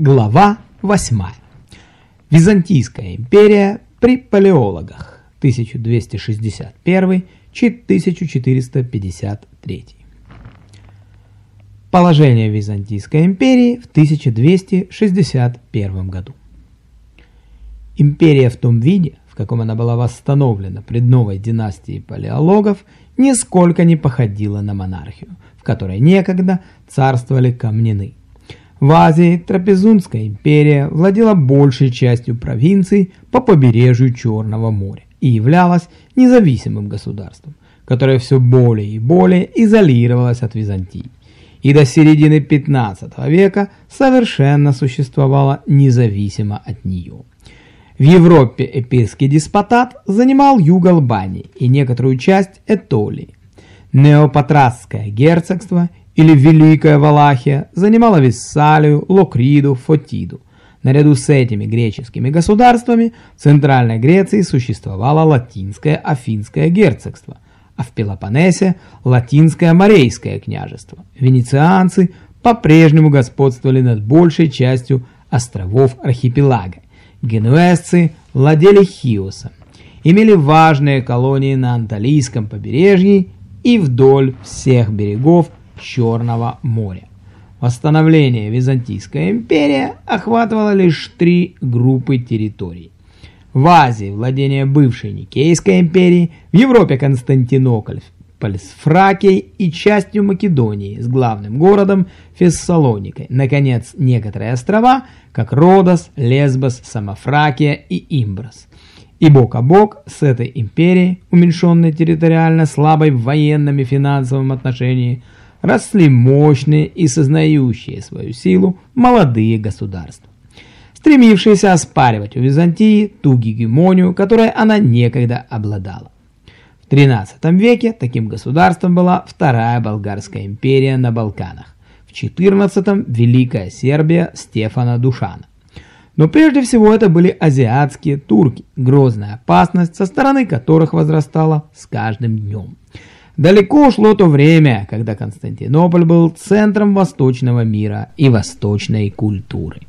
Глава 8. Византийская империя при палеологах 1261-1453. Положение Византийской империи в 1261 году. Империя в том виде, в каком она была восстановлена пред новой династией палеологов, нисколько не походила на монархию, в которой некогда царствовали камнины. В Азии Трапезунская империя владела большей частью провинций по побережью Черного моря и являлась независимым государством, которое все более и более изолировалось от Византии и до середины 15 века совершенно существовало независимо от нее. В Европе эпирский деспотат занимал юг Албании и некоторую часть Этолии. Неопатрасское герцогство – или Великая Валахия занимала Виссалию, Локриду, Фотиду. Наряду с этими греческими государствами в Центральной Греции существовало латинское Афинское герцогство, а в Пелопоннесе – латинское Морейское княжество. Венецианцы по-прежнему господствовали над большей частью островов архипелага. Генуэзцы владели Хиосом, имели важные колонии на Анталийском побережье и вдоль всех берегов Черного моря. Восстановление Византийской империи охватывало лишь три группы территорий. В Азии владение бывшей Никейской империи, в Европе Константинополь с Фракией и частью Македонии с главным городом Фессалоникой. Наконец, некоторые острова, как Родос, Лесбос, Самофракия и Имброс. И бок о бок с этой империей, уменьшенной территориально, слабой в военном и финансовом отношении, росли мощные и сознающие свою силу молодые государства, стремившиеся оспаривать у Византии ту гегемонию, которой она некогда обладала. В XIII веке таким государством была Вторая Болгарская империя на Балканах, в XIV – Великая Сербия Стефана Душана. Но прежде всего это были азиатские турки, грозная опасность, со стороны которых возрастала с каждым днем. Далеко ушло то время, когда Константинополь был центром восточного мира и восточной культуры.